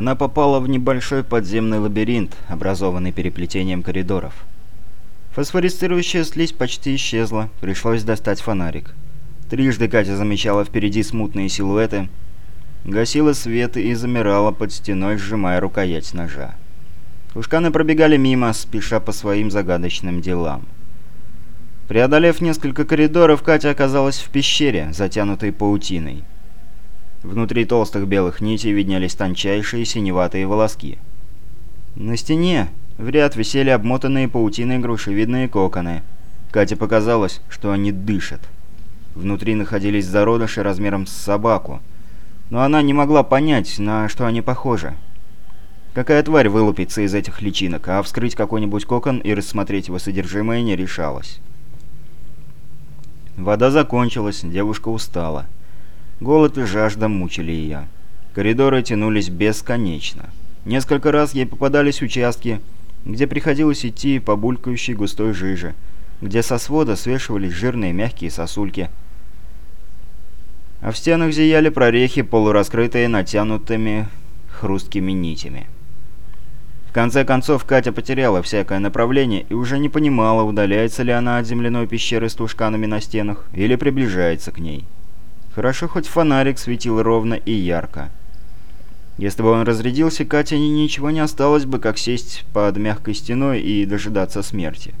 она попала в небольшой подземный лабиринт, образованный переплетением коридоров. Фосфорицирующая слизь почти исчезла, пришлось достать фонарик. Трижды Катя замечала впереди смутные силуэты, гасила свет и замирала под стеной, сжимая рукоять ножа. Ушканы пробегали мимо, спеша по своим загадочным делам. Преодолев несколько коридоров, Катя оказалась в пещере, затянутой паутиной. Внутри толстых белых нитей виднелись тончайшие синеватые волоски. На стене в ряд висели обмотанные паутиной грушевидные коконы. Кате показалось, что они дышат. Внутри находились зародыши размером с собаку. Но она не могла понять, на что они похожи. Какая тварь вылупится из этих личинок, а вскрыть какой-нибудь кокон и рассмотреть его содержимое не решалась. Вода закончилась, девушка устала. Голод и жажда мучили ее. Коридоры тянулись бесконечно. Несколько раз ей попадались участки, где приходилось идти по булькающей густой жиже, где со свода свешивались жирные мягкие сосульки, а в стенах зияли прорехи, полураскрытые натянутыми хрусткими нитями. В конце концов, Катя потеряла всякое направление и уже не понимала, удаляется ли она от земляной пещеры с тушканами на стенах или приближается к ней. Хорошо, хоть фонарик светил ровно и ярко. Если бы он разрядился, Кате ничего не осталось бы, как сесть под мягкой стеной и дожидаться смерти.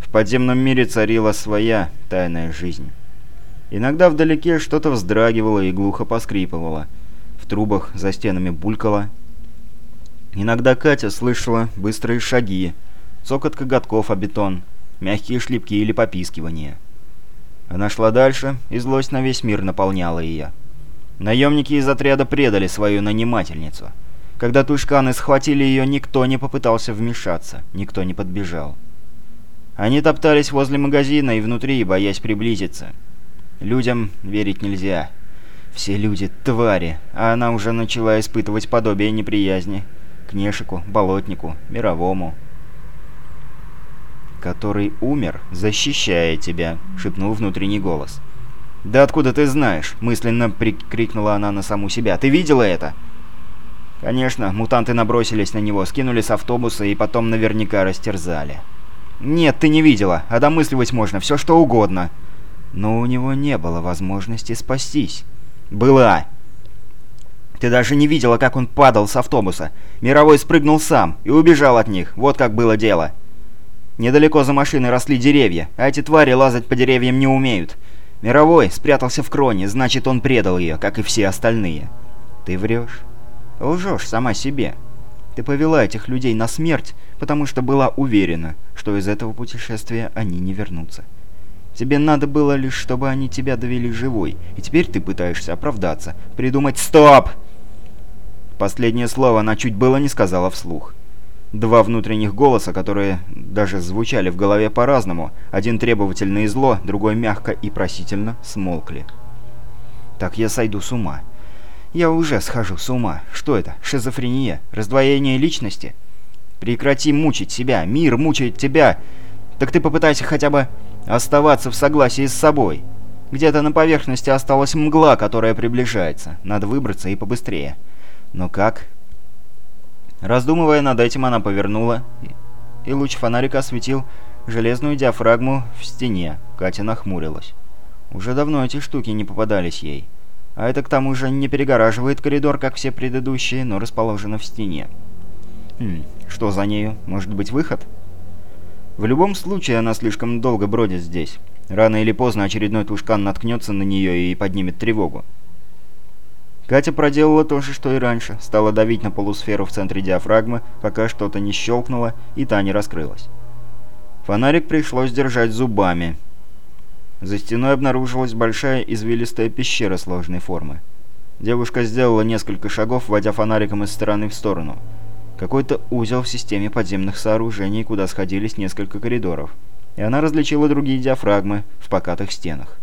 В подземном мире царила своя тайная жизнь. Иногда вдалеке что-то вздрагивало и глухо поскрипывало. В трубах за стенами булькало. Иногда Катя слышала быстрые шаги, цокот коготков о бетон, мягкие шлепки или попискивания. Она шла дальше, и злость на весь мир наполняла ее. Наемники из отряда предали свою нанимательницу. Когда тушканы схватили ее, никто не попытался вмешаться, никто не подбежал. Они топтались возле магазина и внутри, боясь приблизиться. Людям верить нельзя. Все люди — твари, а она уже начала испытывать подобие неприязни. К Нешику, Болотнику, Мировому который умер, защищая тебя», — шепнул внутренний голос. «Да откуда ты знаешь?» — мысленно прикрикнула она на саму себя. «Ты видела это?» Конечно, мутанты набросились на него, скинули с автобуса и потом наверняка растерзали. «Нет, ты не видела, а домысливать можно все что угодно». Но у него не было возможности спастись. «Была!» «Ты даже не видела, как он падал с автобуса. Мировой спрыгнул сам и убежал от них. Вот как было дело». Недалеко за машиной росли деревья, а эти твари лазать по деревьям не умеют. Мировой спрятался в кроне, значит, он предал ее, как и все остальные. Ты врешь. Лжешь сама себе. Ты повела этих людей на смерть, потому что была уверена, что из этого путешествия они не вернутся. Тебе надо было лишь, чтобы они тебя довели живой, и теперь ты пытаешься оправдаться, придумать «Стоп!» Последнее слово она чуть было не сказала вслух. Два внутренних голоса, которые даже звучали в голове по-разному, один требовательно и зло, другой мягко и просительно, смолкли. «Так я сойду с ума. Я уже схожу с ума. Что это? Шизофрения? Раздвоение личности? Прекрати мучить себя. Мир мучает тебя. Так ты попытайся хотя бы оставаться в согласии с собой. Где-то на поверхности осталась мгла, которая приближается. Надо выбраться и побыстрее. Но как? Раздумывая над этим, она повернула, и луч фонарика осветил железную диафрагму в стене. Катя нахмурилась. Уже давно эти штуки не попадались ей. А это к тому же не перегораживает коридор, как все предыдущие, но расположено в стене. Хм, что за нею? Может быть выход? В любом случае она слишком долго бродит здесь. Рано или поздно очередной тушкан наткнется на нее и поднимет тревогу. Катя проделала то же, что и раньше, стала давить на полусферу в центре диафрагмы, пока что-то не щелкнуло и та не раскрылась. Фонарик пришлось держать зубами. За стеной обнаружилась большая извилистая пещера сложной формы. Девушка сделала несколько шагов, водя фонариком из стороны в сторону. Какой-то узел в системе подземных сооружений, куда сходились несколько коридоров. И она различила другие диафрагмы в покатых стенах.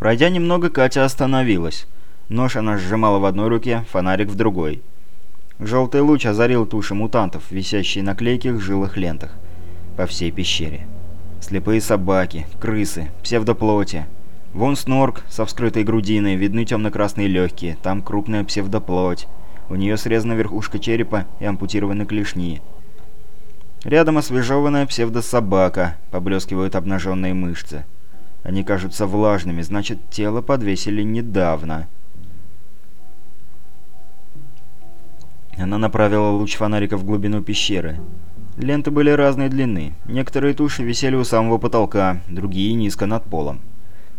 Пройдя немного, Катя остановилась. Нож она сжимала в одной руке, фонарик в другой. Желтый луч озарил туши мутантов, висящие на клейких жилых лентах, по всей пещере. Слепые собаки, крысы, псевдоплоти. Вон снорк со вскрытой грудиной, видны темно-красные легкие, там крупная псевдоплоть. У нее срезана верхушка черепа и ампутированы клешни. Рядом освежеванная псевдособака, поблескивают обнаженные мышцы. Они кажутся влажными, значит, тело подвесили недавно. Она направила луч фонарика в глубину пещеры. Ленты были разной длины. Некоторые туши висели у самого потолка, другие низко над полом.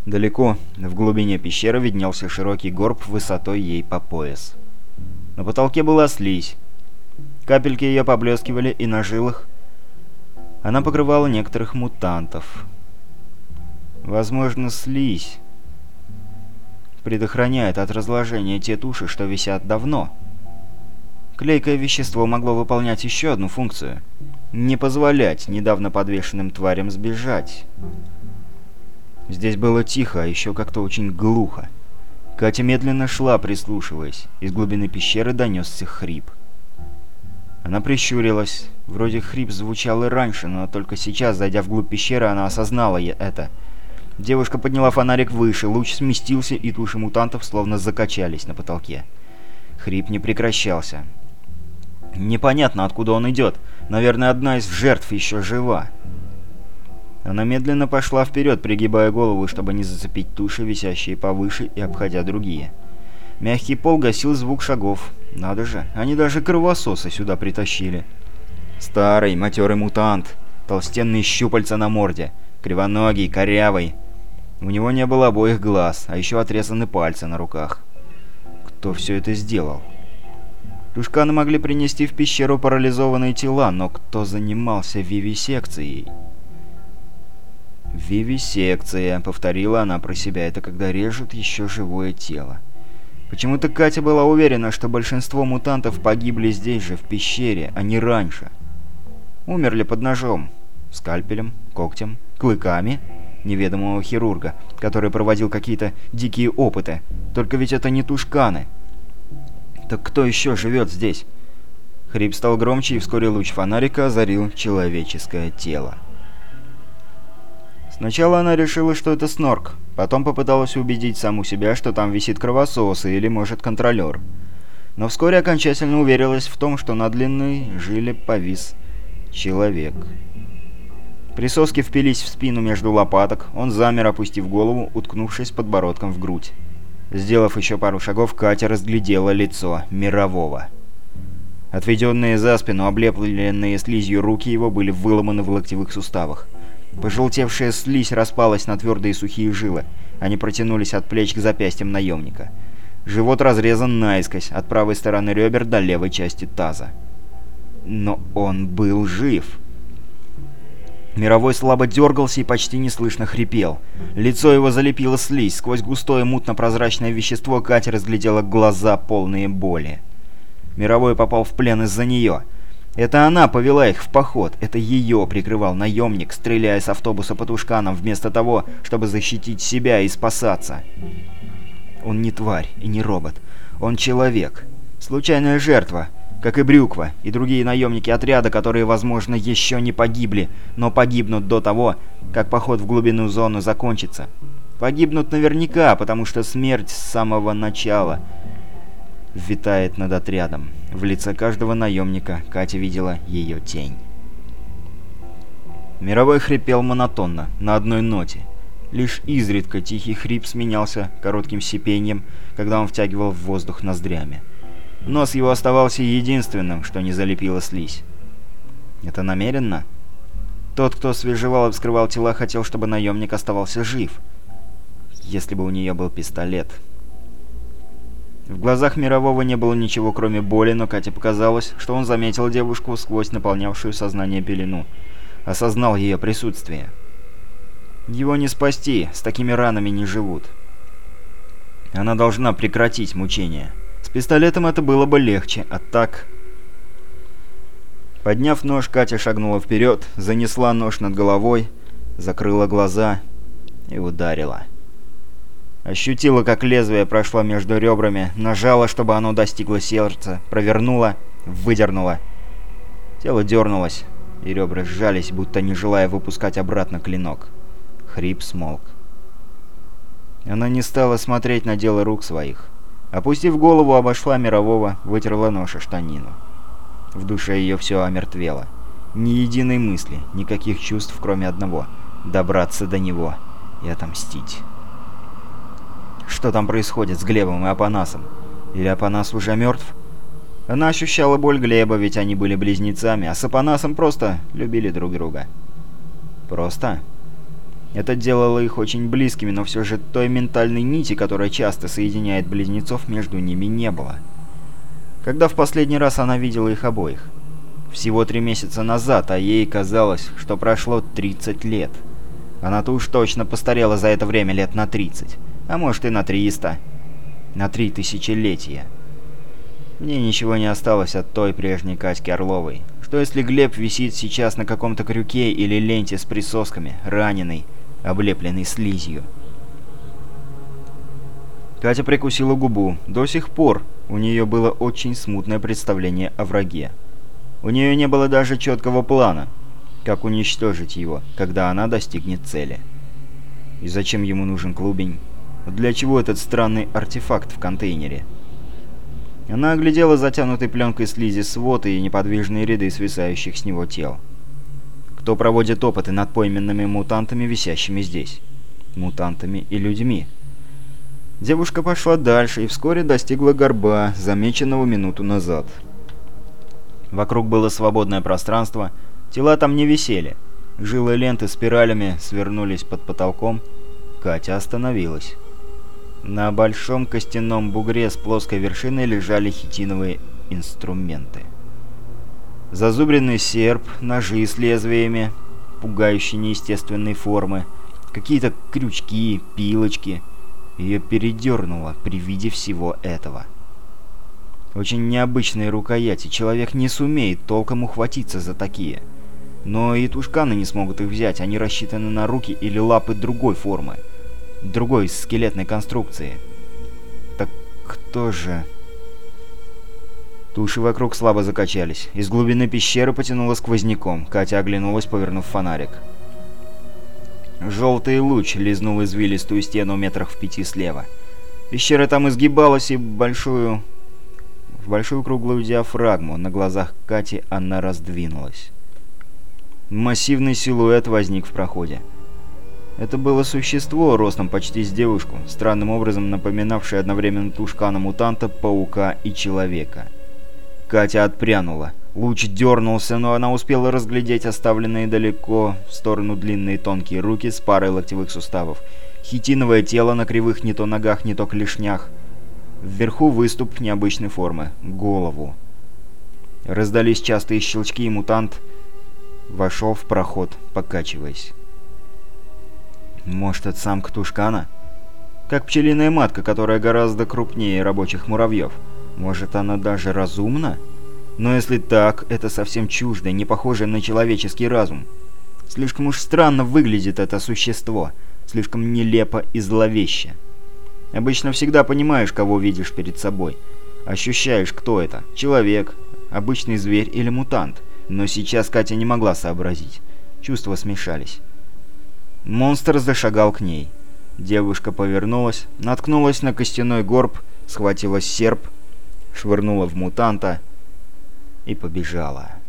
Далеко, в глубине пещеры, виднелся широкий горб высотой ей по пояс. На потолке была слизь. Капельки ее поблескивали и на жилах. Она покрывала некоторых мутантов. Возможно, слизь предохраняет от разложения те туши, что висят давно. Клейкое вещество могло выполнять еще одну функцию. Не позволять недавно подвешенным тварям сбежать. Здесь было тихо, а еще как-то очень глухо. Катя медленно шла, прислушиваясь. Из глубины пещеры донесся хрип. Она прищурилась. Вроде хрип звучал и раньше, но только сейчас, зайдя вглубь пещеры, она осознала это. Девушка подняла фонарик выше, луч сместился, и туши мутантов словно закачались на потолке. Хрип не прекращался. Непонятно, откуда он идет. Наверное, одна из жертв еще жива. Она медленно пошла вперед, пригибая голову, чтобы не зацепить туши, висящие повыше и обходя другие. Мягкий пол гасил звук шагов. Надо же, они даже кровососа сюда притащили. Старый, матерый мутант. Толстенные щупальца на морде. Кривоногий, корявый. У него не было обоих глаз, а еще отрезаны пальцы на руках. Кто все это сделал? Тушканы могли принести в пещеру парализованные тела, но кто занимался вивисекцией? «Вивисекция», — повторила она про себя, — это когда режут еще живое тело. Почему-то Катя была уверена, что большинство мутантов погибли здесь же, в пещере, а не раньше. Умерли под ножом, скальпелем, когтем, клыками неведомого хирурга, который проводил какие-то дикие опыты. Только ведь это не тушканы. Так кто еще живет здесь? Хрип стал громче, и вскоре луч фонарика озарил человеческое тело. Сначала она решила, что это снорк, потом попыталась убедить саму себя, что там висит кровосос или, может, контролер. Но вскоре окончательно уверилась в том, что на длинной жиле повис человек. Присоски впились в спину между лопаток, он замер, опустив голову, уткнувшись подбородком в грудь. Сделав еще пару шагов, Катя разглядела лицо мирового. Отведенные за спину, облепленные слизью руки его были выломаны в локтевых суставах. Пожелтевшая слизь распалась на твердые сухие жилы. Они протянулись от плеч к запястьям наемника. Живот разрезан наискось, от правой стороны ребер до левой части таза. Но он был жив. Мировой слабо дергался и почти неслышно хрипел. Лицо его залепило слизь. Сквозь густое мутно-прозрачное вещество Катя разглядела глаза, полные боли. Мировой попал в плен из-за нее. Это она повела их в поход, это ее прикрывал наемник, стреляя с автобуса по тушканам, вместо того, чтобы защитить себя и спасаться. Он не тварь и не робот. Он человек. Случайная жертва, как и Брюква, и другие наемники отряда, которые, возможно, еще не погибли, но погибнут до того, как поход в глубину зону закончится. Погибнут наверняка, потому что смерть с самого начала — витает над отрядом. В лице каждого наемника Катя видела ее тень. Мировой хрипел монотонно, на одной ноте. Лишь изредка тихий хрип сменялся коротким сипением, когда он втягивал в воздух ноздрями. Нос его оставался единственным, что не залепило слизь. Это намеренно? Тот, кто свежевал и вскрывал тела, хотел, чтобы наемник оставался жив. Если бы у нее был пистолет, в глазах Мирового не было ничего, кроме боли, но Кате показалось, что он заметил девушку сквозь наполнявшую сознание пелену. Осознал ее присутствие. Его не спасти, с такими ранами не живут. Она должна прекратить мучения. Пистолетом это было бы легче, а так... Подняв нож, Катя шагнула вперед, занесла нож над головой, закрыла глаза и ударила. Ощутила, как лезвие прошло между ребрами, нажала, чтобы оно достигло сердца, провернула, выдернула. Тело дернулось, и ребра сжались, будто не желая выпускать обратно клинок. Хрип смолк. Она не стала смотреть на дело рук своих. Опустив голову, обошла мирового, вытерла нож о штанину. В душе ее все омертвело. Ни единой мысли, никаких чувств, кроме одного — добраться до него и отомстить. Что там происходит с Глебом и Апанасом? Или Апанас уже мертв? Она ощущала боль Глеба, ведь они были близнецами, а с Апанасом просто любили друг друга. Просто? Это делало их очень близкими, но все же той ментальной нити, которая часто соединяет близнецов, между ними не было. Когда в последний раз она видела их обоих? Всего три месяца назад, а ей казалось, что прошло 30 лет. Она-то уж точно постарела за это время лет на 30, а может и на 300. На три тысячелетия. Мне ничего не осталось от той прежней Катьки Орловой. Что если Глеб висит сейчас на каком-то крюке или ленте с присосками, раненый, облепленный слизью. Катя прикусила губу. До сих пор у нее было очень смутное представление о враге. У нее не было даже четкого плана, как уничтожить его, когда она достигнет цели. И зачем ему нужен клубень? Для чего этот странный артефакт в контейнере? Она оглядела затянутый пленкой слизи свод и неподвижные ряды свисающих с него тел кто проводит опыты над пойменными мутантами, висящими здесь. Мутантами и людьми. Девушка пошла дальше и вскоре достигла горба, замеченного минуту назад. Вокруг было свободное пространство, тела там не висели. Жилы ленты спиралями свернулись под потолком. Катя остановилась. На большом костяном бугре с плоской вершиной лежали хитиновые инструменты. Зазубренный серп, ножи с лезвиями, пугающие неестественной формы, какие-то крючки, пилочки. Ее передернуло при виде всего этого. Очень необычные рукояти, человек не сумеет толком ухватиться за такие. Но и тушканы не смогут их взять, они рассчитаны на руки или лапы другой формы, другой скелетной конструкции. Так кто же... Туши вокруг слабо закачались. Из глубины пещеры потянуло сквозняком. Катя оглянулась, повернув фонарик. Желтый луч лизнул извилистую стену метрах в пяти слева. Пещера там изгибалась и большую... В большую круглую диафрагму на глазах Кати она раздвинулась. Массивный силуэт возник в проходе. Это было существо, ростом почти с девушку, странным образом напоминавшее одновременно тушкана-мутанта, паука и человека. Катя отпрянула. Луч дернулся, но она успела разглядеть оставленные далеко в сторону длинные тонкие руки с парой локтевых суставов. Хитиновое тело на кривых не то ногах, не то клешнях. Вверху выступ необычной формы. Голову. Раздались частые щелчки, и мутант вошел в проход, покачиваясь. Может, это самка Тушкана? Как пчелиная матка, которая гораздо крупнее рабочих муравьев. Может, она даже разумна? Но если так, это совсем чуждо, не похоже на человеческий разум. Слишком уж странно выглядит это существо, слишком нелепо и зловеще. Обычно всегда понимаешь, кого видишь перед собой. Ощущаешь, кто это – человек, обычный зверь или мутант. Но сейчас Катя не могла сообразить. Чувства смешались. Монстр зашагал к ней. Девушка повернулась, наткнулась на костяной горб, схватила серп – швырнула в мутанта и побежала.